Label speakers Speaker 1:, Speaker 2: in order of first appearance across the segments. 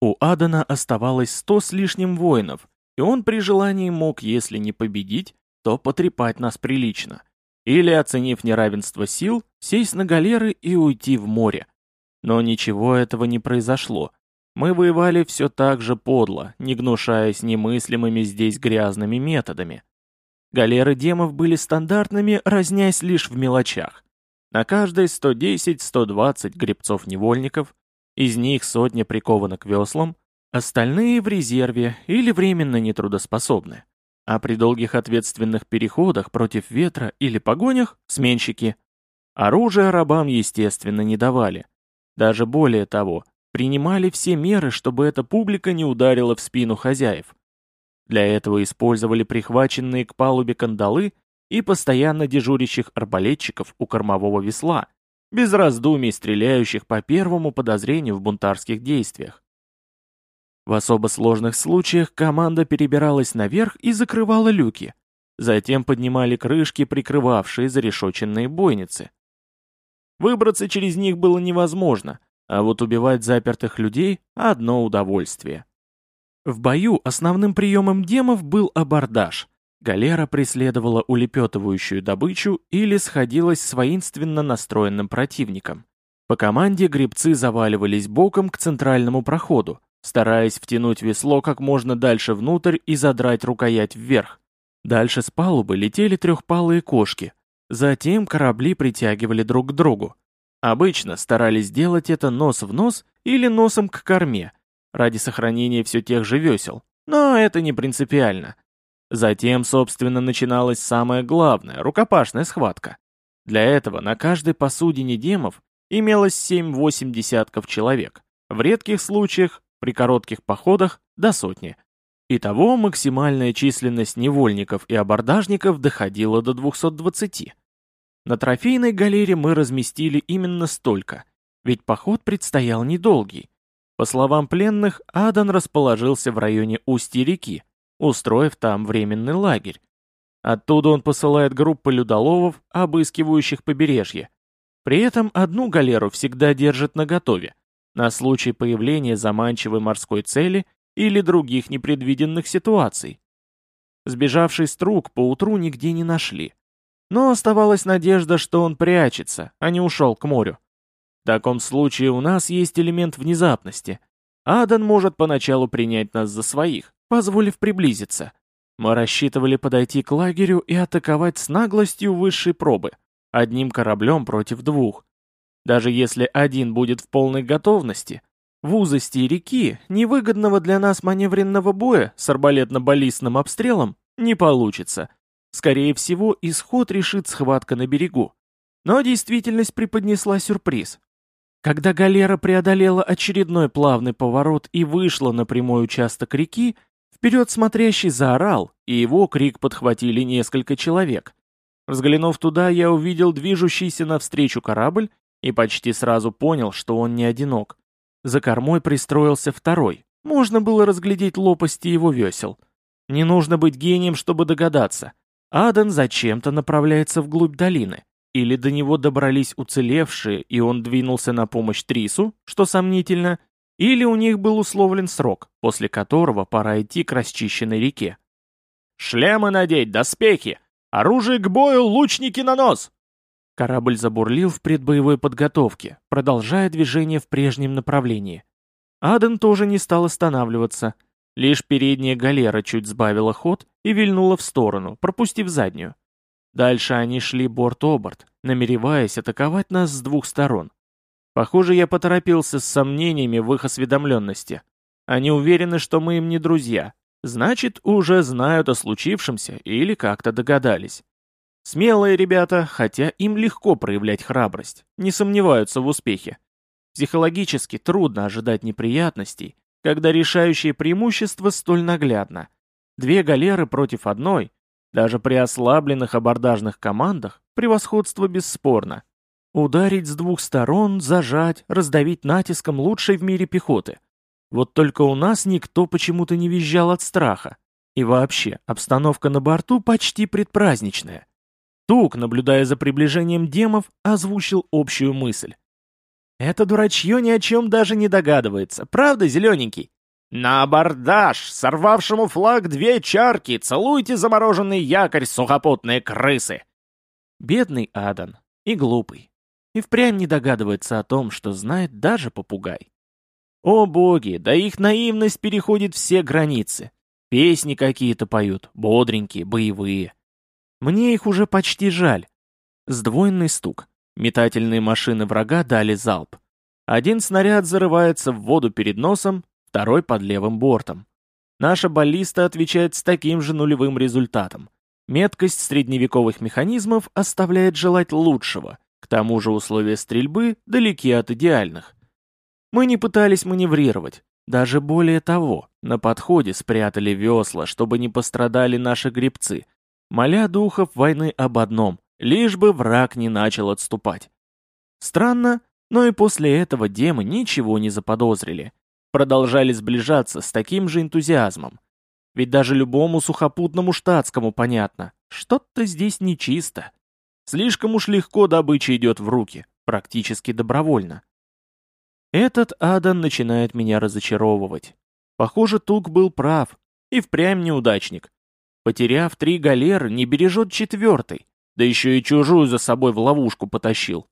Speaker 1: У Адана оставалось сто с лишним воинов, и он при желании мог, если не победить, то потрепать нас прилично. Или, оценив неравенство сил, сесть на галеры и уйти в море. Но ничего этого не произошло. Мы воевали все так же подло, не гнушаясь немыслимыми здесь грязными методами. Галеры демов были стандартными, разнясь лишь в мелочах. На каждой 110-120 гребцов-невольников, из них сотня прикованы к веслам, остальные в резерве или временно нетрудоспособны. А при долгих ответственных переходах против ветра или погонях – сменщики. Оружие рабам, естественно, не давали. Даже более того, принимали все меры, чтобы эта публика не ударила в спину хозяев. Для этого использовали прихваченные к палубе кандалы и постоянно дежурящих арбалетчиков у кормового весла, без раздумий стреляющих по первому подозрению в бунтарских действиях. В особо сложных случаях команда перебиралась наверх и закрывала люки, затем поднимали крышки, прикрывавшие зарешоченные бойницы. Выбраться через них было невозможно, а вот убивать запертых людей – одно удовольствие. В бою основным приемом демов был абордаж. Галера преследовала улепетывающую добычу или сходилась с воинственно настроенным противником. По команде гребцы заваливались боком к центральному проходу, стараясь втянуть весло как можно дальше внутрь и задрать рукоять вверх. Дальше с палубы летели трехпалые кошки. Затем корабли притягивали друг к другу. Обычно старались делать это нос в нос или носом к корме – ради сохранения все тех же весел, но это не принципиально. Затем, собственно, начиналась самая главная, рукопашная схватка. Для этого на каждой посудине демов имелось 7-8 десятков человек, в редких случаях, при коротких походах, до сотни. Итого максимальная численность невольников и абордажников доходила до 220. На трофейной галере мы разместили именно столько, ведь поход предстоял недолгий, по словам пленных, Адан расположился в районе устья реки, устроив там временный лагерь. Оттуда он посылает группы людоловов, обыскивающих побережье. При этом одну галеру всегда держит наготове, на случай появления заманчивой морской цели или других непредвиденных ситуаций. Сбежавший струк поутру нигде не нашли. Но оставалась надежда, что он прячется, а не ушел к морю. В таком случае у нас есть элемент внезапности. Адан может поначалу принять нас за своих, позволив приблизиться. Мы рассчитывали подойти к лагерю и атаковать с наглостью высшей пробы, одним кораблем против двух. Даже если один будет в полной готовности, в узости реки невыгодного для нас маневренного боя с арбалетно-баллистным обстрелом не получится. Скорее всего, исход решит схватка на берегу. Но действительность преподнесла сюрприз. Когда галера преодолела очередной плавный поворот и вышла на прямой участок реки, вперед смотрящий заорал, и его крик подхватили несколько человек. Взглянув туда, я увидел движущийся навстречу корабль и почти сразу понял, что он не одинок. За кормой пристроился второй. Можно было разглядеть лопасти его весел. Не нужно быть гением, чтобы догадаться. Аден зачем-то направляется вглубь долины. Или до него добрались уцелевшие, и он двинулся на помощь Трису, что сомнительно, или у них был условлен срок, после которого пора идти к расчищенной реке. «Шлемы надеть, доспехи! Оружие к бою, лучники на нос!» Корабль забурлил в предбоевой подготовке, продолжая движение в прежнем направлении. Аден тоже не стал останавливаться. Лишь передняя галера чуть сбавила ход и вильнула в сторону, пропустив заднюю. Дальше они шли борт-оборт, намереваясь атаковать нас с двух сторон. Похоже, я поторопился с сомнениями в их осведомленности. Они уверены, что мы им не друзья. Значит, уже знают о случившемся или как-то догадались. Смелые ребята, хотя им легко проявлять храбрость, не сомневаются в успехе. Психологически трудно ожидать неприятностей, когда решающее преимущество столь наглядно. Две галеры против одной даже при ослабленных абордажных командах превосходство бесспорно. Ударить с двух сторон, зажать, раздавить натиском лучшей в мире пехоты. Вот только у нас никто почему-то не визжал от страха. И вообще, обстановка на борту почти предпраздничная. Тук, наблюдая за приближением демов, озвучил общую мысль. Это дурачье ни о чем даже не догадывается, правда, зелененький? «На абордаж! Сорвавшему флаг две чарки! Целуйте замороженный якорь, сухопутные крысы!» Бедный Адан. И глупый. И впрямь не догадывается о том, что знает даже попугай. О боги, да их наивность переходит все границы. Песни какие-то поют, бодренькие, боевые. Мне их уже почти жаль. Сдвоенный стук. Метательные машины врага дали залп. Один снаряд зарывается в воду перед носом, второй под левым бортом. Наша баллиста отвечает с таким же нулевым результатом. Меткость средневековых механизмов оставляет желать лучшего, к тому же условия стрельбы далеки от идеальных. Мы не пытались маневрировать, даже более того, на подходе спрятали весла, чтобы не пострадали наши гребцы, моля духов войны об одном, лишь бы враг не начал отступать. Странно, но и после этого демы ничего не заподозрили продолжали сближаться с таким же энтузиазмом. Ведь даже любому сухопутному штатскому понятно, что-то здесь нечисто. Слишком уж легко добыча идет в руки, практически добровольно. Этот Адан начинает меня разочаровывать. Похоже, Тук был прав, и впрямь неудачник. Потеряв три галеры, не бережет четвертый, да еще и чужую за собой в ловушку потащил.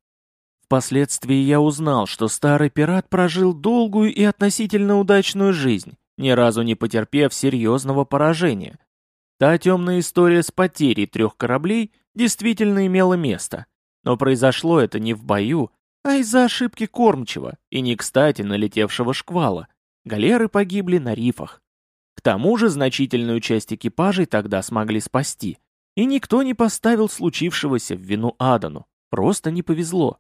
Speaker 1: Впоследствии я узнал, что старый пират прожил долгую и относительно удачную жизнь, ни разу не потерпев серьезного поражения. Та темная история с потерей трех кораблей действительно имела место, но произошло это не в бою, а из-за ошибки кормчего и не кстати налетевшего шквала. Галеры погибли на рифах. К тому же значительную часть экипажей тогда смогли спасти, и никто не поставил случившегося в вину Адану, просто не повезло.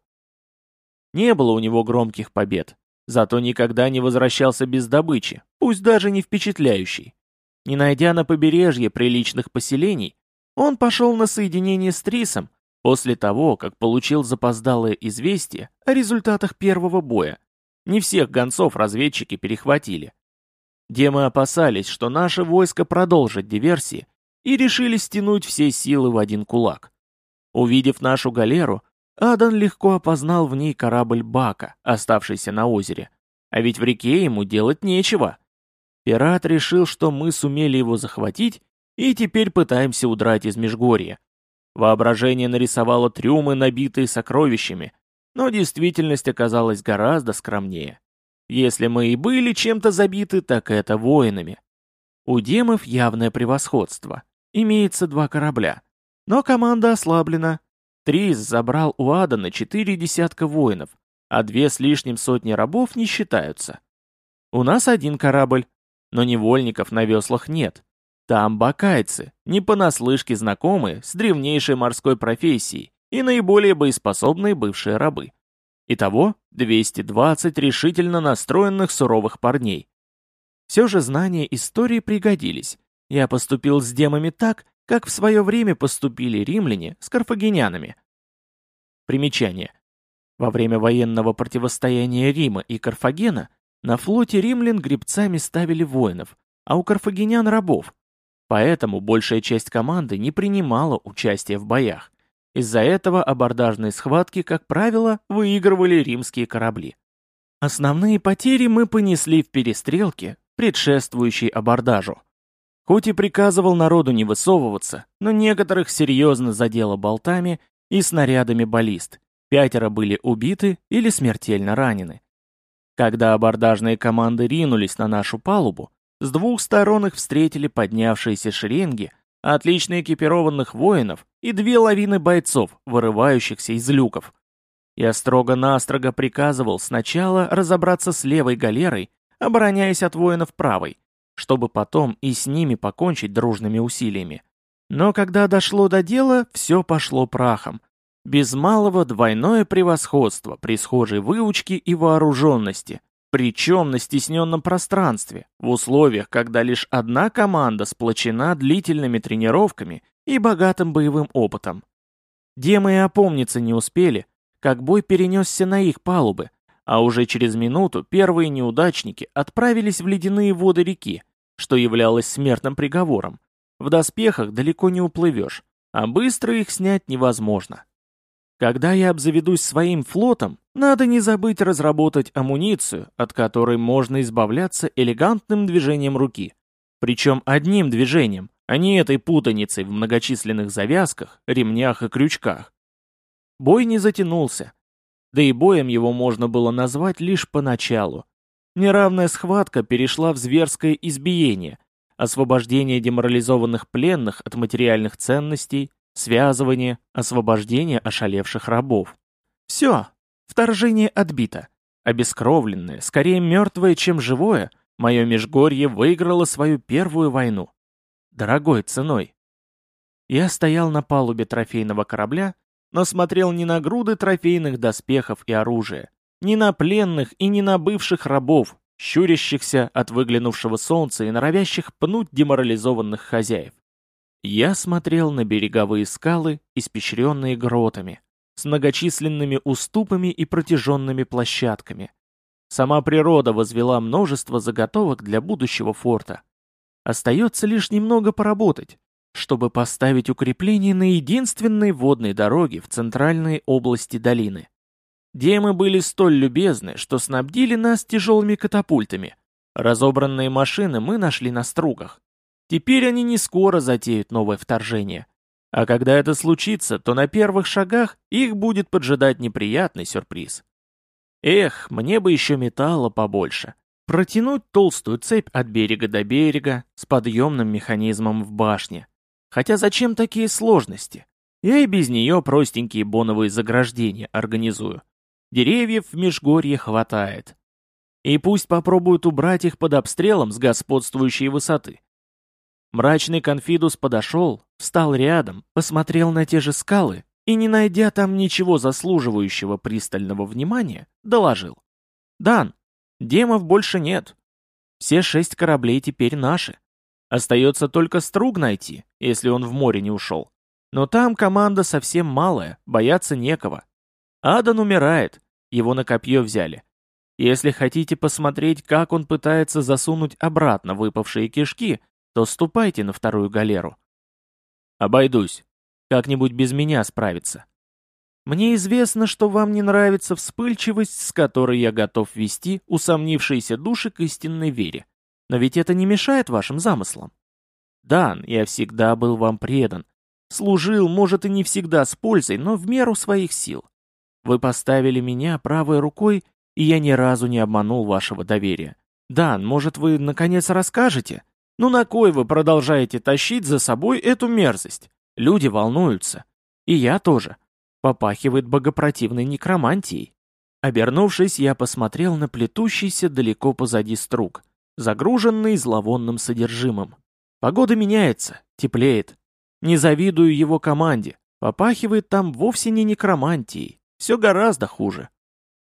Speaker 1: Не было у него громких побед, зато никогда не возвращался без добычи, пусть даже не впечатляющей. Не найдя на побережье приличных поселений, он пошел на соединение с Трисом после того, как получил запоздалое известие о результатах первого боя. Не всех гонцов разведчики перехватили. Демы опасались, что наше войско продолжит диверсии, и решили стянуть все силы в один кулак. Увидев нашу галеру, Адан легко опознал в ней корабль Бака, оставшийся на озере. А ведь в реке ему делать нечего. Пират решил, что мы сумели его захватить, и теперь пытаемся удрать из Межгорья. Воображение нарисовало трюмы, набитые сокровищами, но действительность оказалась гораздо скромнее. Если мы и были чем-то забиты, так это воинами. У демов явное превосходство. Имеется два корабля. Но команда ослаблена, Трис забрал у Адана четыре десятка воинов, а две с лишним сотни рабов не считаются. У нас один корабль, но невольников на веслах нет. Там бакайцы, не понаслышке знакомые с древнейшей морской профессией и наиболее боеспособные бывшие рабы. Итого 220 решительно настроенных суровых парней. Все же знания истории пригодились. Я поступил с демами так, как в свое время поступили римляне с карфагенянами. Примечание. Во время военного противостояния Рима и Карфагена на флоте римлян гребцами ставили воинов, а у карфагенян рабов. Поэтому большая часть команды не принимала участия в боях. Из-за этого абордажные схватки, как правило, выигрывали римские корабли. Основные потери мы понесли в перестрелке, предшествующей абордажу. Хоть и приказывал народу не высовываться, но некоторых серьезно задело болтами и снарядами баллист. Пятеро были убиты или смертельно ранены. Когда абордажные команды ринулись на нашу палубу, с двух сторон их встретили поднявшиеся шеренги, отлично экипированных воинов и две лавины бойцов, вырывающихся из люков. Я строго-настрого приказывал сначала разобраться с левой галерой, обороняясь от воинов правой, чтобы потом и с ними покончить дружными усилиями. Но когда дошло до дела, все пошло прахом. Без малого двойное превосходство при схожей выучке и вооруженности, причем на стесненном пространстве, в условиях, когда лишь одна команда сплочена длительными тренировками и богатым боевым опытом. Демы и опомниться не успели, как бой перенесся на их палубы, а уже через минуту первые неудачники отправились в ледяные воды реки, что являлось смертным приговором. В доспехах далеко не уплывешь, а быстро их снять невозможно. Когда я обзаведусь своим флотом, надо не забыть разработать амуницию, от которой можно избавляться элегантным движением руки. Причем одним движением, а не этой путаницей в многочисленных завязках, ремнях и крючках. Бой не затянулся. Да и боем его можно было назвать лишь поначалу. Неравная схватка перешла в зверское избиение, освобождение деморализованных пленных от материальных ценностей, связывание, освобождение ошалевших рабов. Все, вторжение отбито. Обескровленное, скорее мертвое, чем живое, мое Межгорье выиграло свою первую войну. Дорогой ценой. Я стоял на палубе трофейного корабля, но смотрел не на груды трофейных доспехов и оружия, не на пленных и не на бывших рабов, щурящихся от выглянувшего солнца и норовящих пнуть деморализованных хозяев. Я смотрел на береговые скалы, испещренные гротами, с многочисленными уступами и протяженными площадками. Сама природа возвела множество заготовок для будущего форта. Остается лишь немного поработать, чтобы поставить укрепление на единственной водной дороге в центральной области долины. Демы были столь любезны, что снабдили нас тяжелыми катапультами. Разобранные машины мы нашли на стругах. Теперь они не скоро затеют новое вторжение. А когда это случится, то на первых шагах их будет поджидать неприятный сюрприз. Эх, мне бы еще металла побольше. Протянуть толстую цепь от берега до берега с подъемным механизмом в башне. Хотя зачем такие сложности? Я и без нее простенькие боновые заграждения организую. Деревьев в Межгорье хватает. И пусть попробуют убрать их под обстрелом с господствующей высоты. Мрачный конфидус подошел, встал рядом, посмотрел на те же скалы и, не найдя там ничего заслуживающего пристального внимания, доложил. «Дан, демов больше нет. Все шесть кораблей теперь наши. Остается только струг найти, если он в море не ушел. Но там команда совсем малая, бояться некого. Адан умирает, его на копье взяли. Если хотите посмотреть, как он пытается засунуть обратно выпавшие кишки, то ступайте на вторую галеру. Обойдусь. Как-нибудь без меня справиться. Мне известно, что вам не нравится вспыльчивость, с которой я готов вести усомнившиеся души к истинной вере. Но ведь это не мешает вашим замыслам. Дан, я всегда был вам предан. Служил, может, и не всегда с пользой, но в меру своих сил. Вы поставили меня правой рукой, и я ни разу не обманул вашего доверия. Дан, может, вы, наконец, расскажете, ну на кой вы продолжаете тащить за собой эту мерзость? Люди волнуются. И я тоже. Попахивает богопротивной некромантией. Обернувшись, я посмотрел на плетущийся далеко позади струк, загруженный зловонным содержимым. Погода меняется, теплеет. Не завидую его команде. Попахивает там вовсе не некромантией. Все гораздо хуже.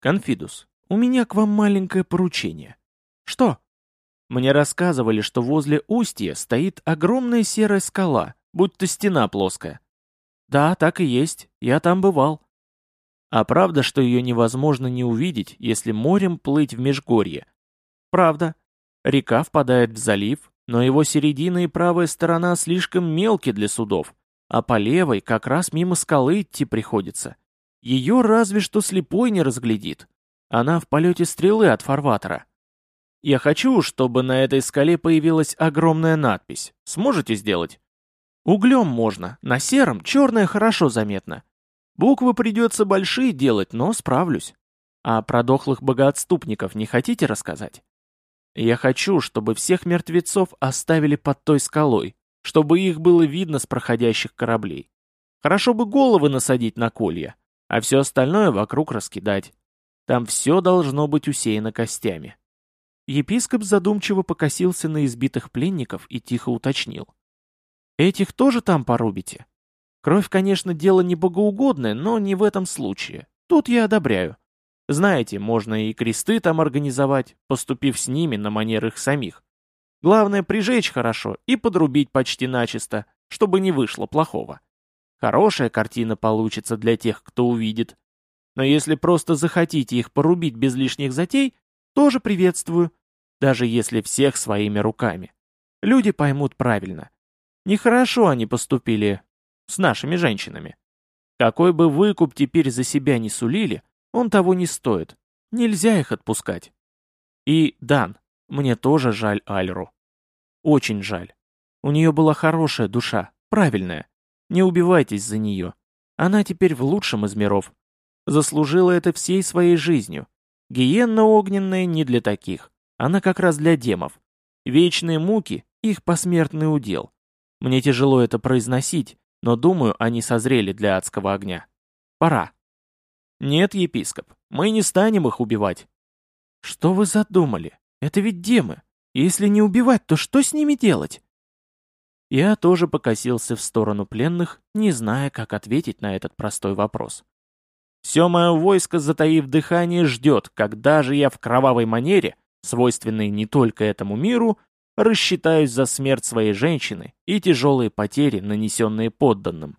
Speaker 1: Конфидус, у меня к вам маленькое поручение. Что? Мне рассказывали, что возле устья стоит огромная серая скала, будто стена плоская. Да, так и есть, я там бывал. А правда, что ее невозможно не увидеть, если морем плыть в Межгорье? Правда. Река впадает в залив, но его середина и правая сторона слишком мелки для судов, а по левой как раз мимо скалы идти приходится. Ее разве что слепой не разглядит. Она в полете стрелы от фарватера. Я хочу, чтобы на этой скале появилась огромная надпись. Сможете сделать? Углем можно, на сером черное хорошо заметно. Буквы придется большие делать, но справлюсь. А про дохлых богоотступников не хотите рассказать? Я хочу, чтобы всех мертвецов оставили под той скалой, чтобы их было видно с проходящих кораблей. Хорошо бы головы насадить на колья, а все остальное вокруг раскидать. Там все должно быть усеяно костями. Епископ задумчиво покосился на избитых пленников и тихо уточнил. «Этих тоже там порубите? Кровь, конечно, дело не богоугодное, но не в этом случае. Тут я одобряю. Знаете, можно и кресты там организовать, поступив с ними на манер их самих. Главное, прижечь хорошо и подрубить почти начисто, чтобы не вышло плохого. Хорошая картина получится для тех, кто увидит. Но если просто захотите их порубить без лишних затей, тоже приветствую, даже если всех своими руками. Люди поймут правильно. Нехорошо они поступили с нашими женщинами. Какой бы выкуп теперь за себя не сулили, он того не стоит. Нельзя их отпускать. И, Дан, мне тоже жаль Альру. Очень жаль. У нее была хорошая душа, правильная. Не убивайтесь за нее. Она теперь в лучшем из миров. Заслужила это всей своей жизнью. Гиенна огненная не для таких. Она как раз для демов. Вечные муки — их посмертный удел. Мне тяжело это произносить, но думаю, они созрели для адского огня. Пора. Нет, епископ, мы не станем их убивать. Что вы задумали? Это ведь демы. Если не убивать, то что с ними делать? Я тоже покосился в сторону пленных, не зная, как ответить на этот простой вопрос. Все мое войско, затаив дыхание, ждет, когда же я в кровавой манере, свойственной не только этому миру, рассчитаюсь за смерть своей женщины и тяжелые потери, нанесенные подданным.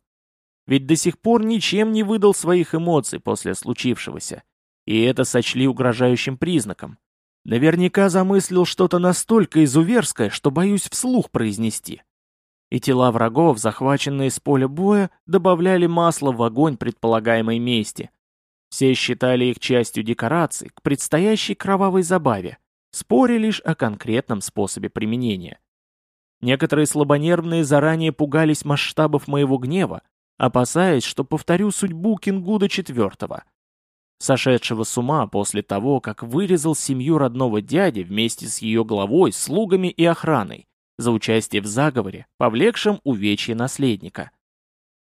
Speaker 1: Ведь до сих пор ничем не выдал своих эмоций после случившегося, и это сочли угрожающим признаком. Наверняка замыслил что-то настолько изуверское, что боюсь вслух произнести. И тела врагов, захваченные с поля боя, добавляли масло в огонь предполагаемой мести. Все считали их частью декораций к предстоящей кровавой забаве, споря лишь о конкретном способе применения. Некоторые слабонервные заранее пугались масштабов моего гнева, опасаясь, что повторю судьбу Кингуда IV, сошедшего с ума после того, как вырезал семью родного дяди вместе с ее главой, слугами и охраной за участие в заговоре, повлекшем увечье наследника.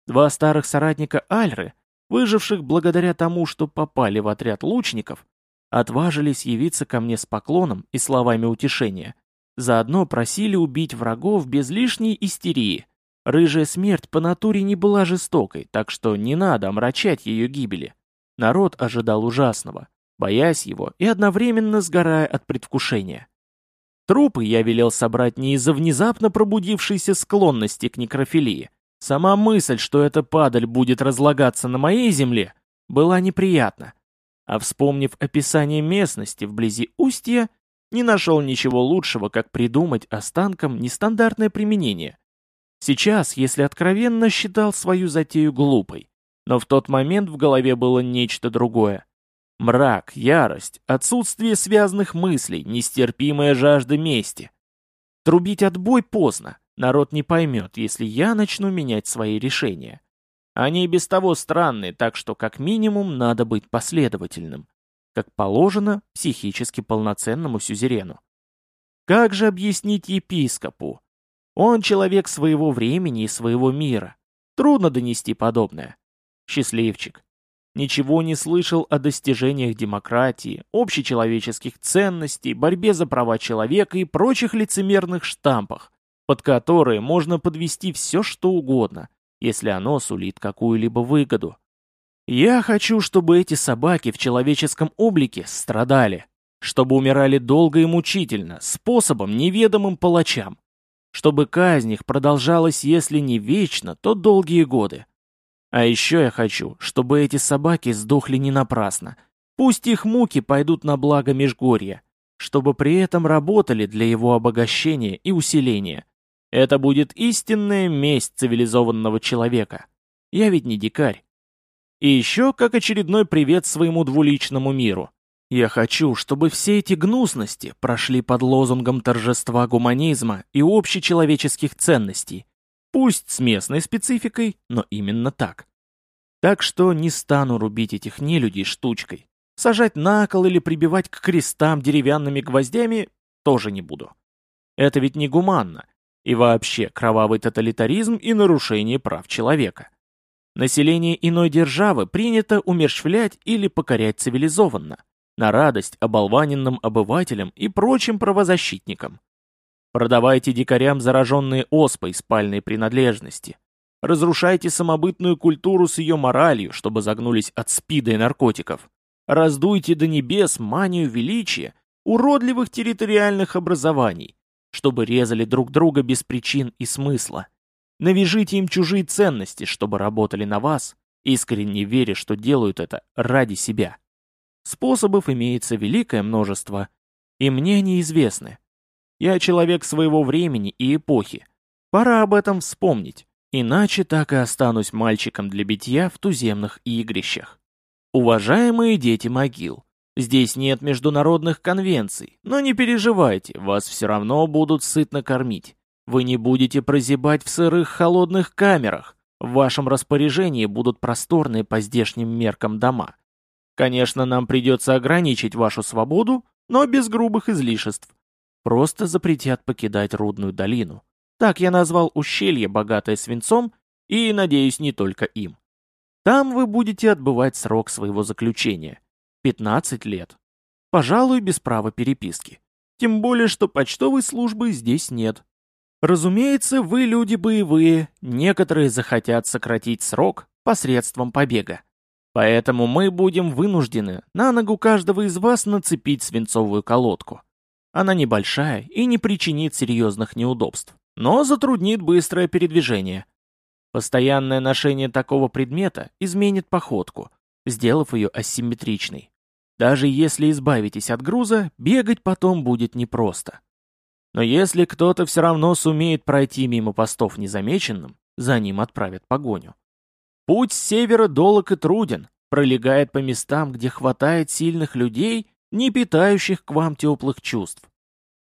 Speaker 1: Два старых соратника Альры, выживших благодаря тому, что попали в отряд лучников, отважились явиться ко мне с поклоном и словами утешения. Заодно просили убить врагов без лишней истерии. Рыжая смерть по натуре не была жестокой, так что не надо омрачать ее гибели. Народ ожидал ужасного, боясь его и одновременно сгорая от предвкушения. Трупы я велел собрать не из-за внезапно пробудившейся склонности к некрофилии. Сама мысль, что эта падаль будет разлагаться на моей земле, была неприятна а вспомнив описание местности вблизи устья, не нашел ничего лучшего, как придумать останкам нестандартное применение. Сейчас, если откровенно, считал свою затею глупой, но в тот момент в голове было нечто другое. Мрак, ярость, отсутствие связанных мыслей, нестерпимая жажда мести. Трубить отбой поздно, народ не поймет, если я начну менять свои решения. Они и без того странные, так что как минимум надо быть последовательным, как положено психически полноценному сюзерену. Как же объяснить епископу? Он человек своего времени и своего мира. Трудно донести подобное. Счастливчик. Ничего не слышал о достижениях демократии, общечеловеческих ценностей, борьбе за права человека и прочих лицемерных штампах, под которые можно подвести все, что угодно, если оно сулит какую-либо выгоду. Я хочу, чтобы эти собаки в человеческом облике страдали, чтобы умирали долго и мучительно, способом, неведомым палачам, чтобы казнь их продолжалась, если не вечно, то долгие годы. А еще я хочу, чтобы эти собаки сдохли не напрасно. Пусть их муки пойдут на благо Межгорья, чтобы при этом работали для его обогащения и усиления. Это будет истинная месть цивилизованного человека. Я ведь не дикарь. И еще как очередной привет своему двуличному миру. Я хочу, чтобы все эти гнусности прошли под лозунгом торжества гуманизма и общечеловеческих ценностей. Пусть с местной спецификой, но именно так. Так что не стану рубить этих нелюдей штучкой. Сажать на кол или прибивать к крестам деревянными гвоздями тоже не буду. Это ведь не гуманно. И вообще кровавый тоталитаризм и нарушение прав человека. Население иной державы принято умерщвлять или покорять цивилизованно, на радость оболваненным обывателям и прочим правозащитникам. Продавайте дикарям зараженные оспой спальной принадлежности. Разрушайте самобытную культуру с ее моралью, чтобы загнулись от спида и наркотиков. Раздуйте до небес манию величия уродливых территориальных образований, чтобы резали друг друга без причин и смысла. Навяжите им чужие ценности, чтобы работали на вас, искренне веря, что делают это ради себя. Способов имеется великое множество, и мне они известны. Я человек своего времени и эпохи. Пора об этом вспомнить Иначе так и останусь мальчиком для битья в туземных игрищах. Уважаемые дети могил, здесь нет международных конвенций, но не переживайте, вас все равно будут сытно кормить. Вы не будете прозябать в сырых холодных камерах. В вашем распоряжении будут просторные по здешним меркам дома. Конечно, нам придется ограничить вашу свободу, но без грубых излишеств. Просто запретят покидать Рудную долину. Так я назвал ущелье, богатое свинцом, и, надеюсь, не только им. Там вы будете отбывать срок своего заключения. 15 лет. Пожалуй, без права переписки. Тем более, что почтовой службы здесь нет. Разумеется, вы люди боевые, некоторые захотят сократить срок посредством побега. Поэтому мы будем вынуждены на ногу каждого из вас нацепить свинцовую колодку. Она небольшая и не причинит серьезных неудобств, но затруднит быстрое передвижение. Постоянное ношение такого предмета изменит походку, сделав ее асимметричной. Даже если избавитесь от груза, бегать потом будет непросто. Но если кто-то все равно сумеет пройти мимо постов незамеченным, за ним отправят погоню. Путь с севера долог и труден, пролегает по местам, где хватает сильных людей, не питающих к вам теплых чувств.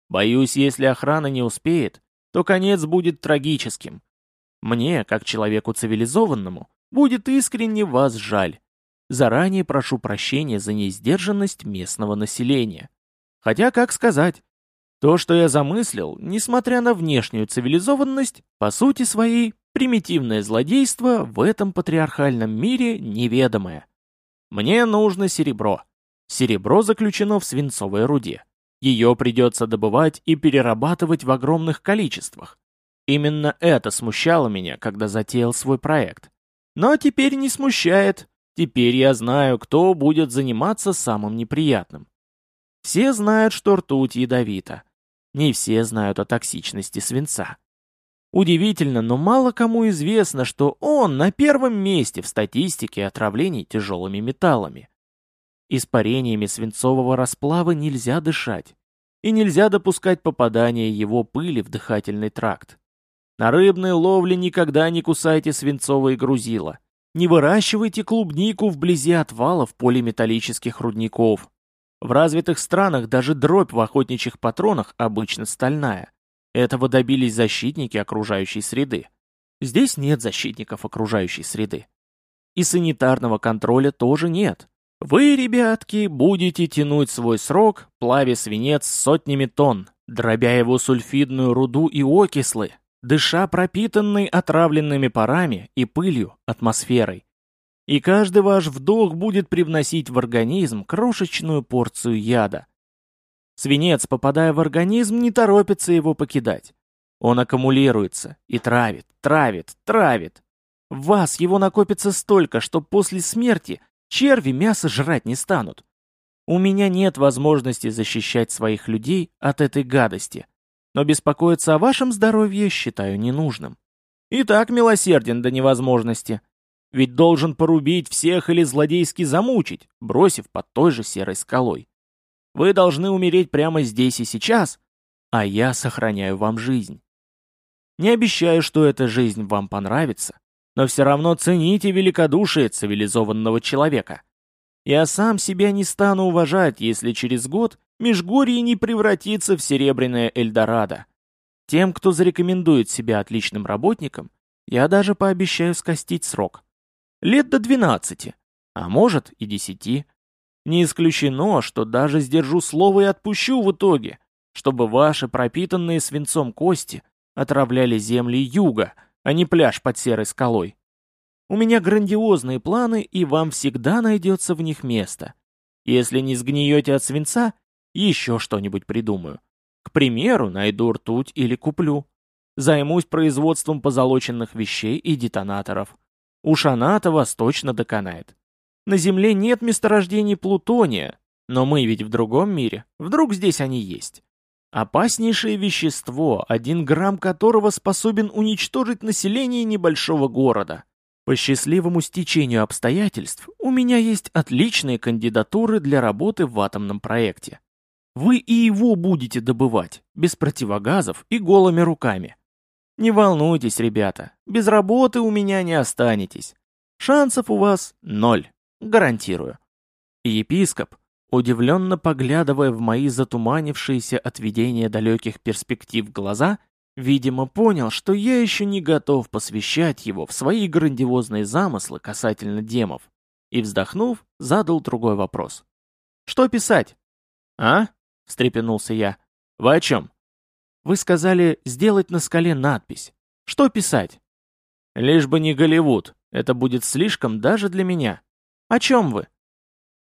Speaker 1: Боюсь, если охрана не успеет, то конец будет трагическим. Мне, как человеку цивилизованному, будет искренне вас жаль. Заранее прошу прощения за неиздержанность местного населения. Хотя, как сказать, то, что я замыслил, несмотря на внешнюю цивилизованность, по сути своей, примитивное злодейство в этом патриархальном мире неведомое. Мне нужно серебро. Серебро заключено в свинцовой руде. Ее придется добывать и перерабатывать в огромных количествах. Именно это смущало меня, когда затеял свой проект. Но теперь не смущает. Теперь я знаю, кто будет заниматься самым неприятным. Все знают, что ртуть ядовита. Не все знают о токсичности свинца. Удивительно, но мало кому известно, что он на первом месте в статистике отравлений тяжелыми металлами. Испарениями свинцового расплава нельзя дышать, и нельзя допускать попадания его пыли в дыхательный тракт. На рыбной ловле никогда не кусайте свинцовые грузила. Не выращивайте клубнику вблизи отвалов полиметаллических рудников. В развитых странах даже дробь в охотничьих патронах обычно стальная. Этого добились защитники окружающей среды. Здесь нет защитников окружающей среды. И санитарного контроля тоже нет. Вы, ребятки, будете тянуть свой срок, плавя свинец сотнями тонн, дробя его сульфидную руду и окислы, дыша пропитанной отравленными парами и пылью атмосферой. И каждый ваш вдох будет привносить в организм крошечную порцию яда. Свинец, попадая в организм, не торопится его покидать. Он аккумулируется и травит, травит, травит. В вас его накопится столько, что после смерти черви мясо жрать не станут. У меня нет возможности защищать своих людей от этой гадости, но беспокоиться о вашем здоровье считаю ненужным. И так милосерден до невозможности. Ведь должен порубить всех или злодейски замучить, бросив под той же серой скалой. Вы должны умереть прямо здесь и сейчас, а я сохраняю вам жизнь. Не обещаю, что эта жизнь вам понравится, но все равно цените великодушие цивилизованного человека. Я сам себя не стану уважать, если через год Межгорье не превратится в серебряное Эльдорадо. Тем, кто зарекомендует себя отличным работником, я даже пообещаю скостить срок. Лет до 12, а может и 10. Не исключено, что даже сдержу слово и отпущу в итоге, чтобы ваши пропитанные свинцом кости отравляли земли юга, а не пляж под серой скалой. У меня грандиозные планы, и вам всегда найдется в них место. Если не сгниете от свинца, еще что-нибудь придумаю. К примеру, найду ртуть или куплю. Займусь производством позолоченных вещей и детонаторов. Уж она-то вас точно доконает. На Земле нет месторождений плутония, но мы ведь в другом мире. Вдруг здесь они есть. Опаснейшее вещество, один грамм которого способен уничтожить население небольшого города. По счастливому стечению обстоятельств у меня есть отличные кандидатуры для работы в атомном проекте. Вы и его будете добывать, без противогазов и голыми руками. Не волнуйтесь, ребята, без работы у меня не останетесь. Шансов у вас ноль, гарантирую. Епископ, удивленно поглядывая в мои затуманившиеся от видения далеких перспектив глаза, видимо, понял, что я еще не готов посвящать его в свои грандиозные замыслы касательно демов, и, вздохнув, задал другой вопрос. «Что писать?» «А?» — встрепенулся я. «Вы о чем?» «Вы сказали сделать на скале надпись. Что писать?» «Лишь бы не Голливуд. Это будет слишком даже для меня. О чем вы?»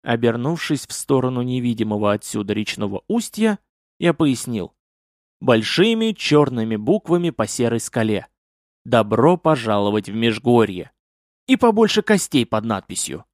Speaker 1: Обернувшись в сторону невидимого отсюда речного устья, я пояснил. Большими черными буквами по серой скале. «Добро пожаловать в Межгорье!» И побольше костей под надписью.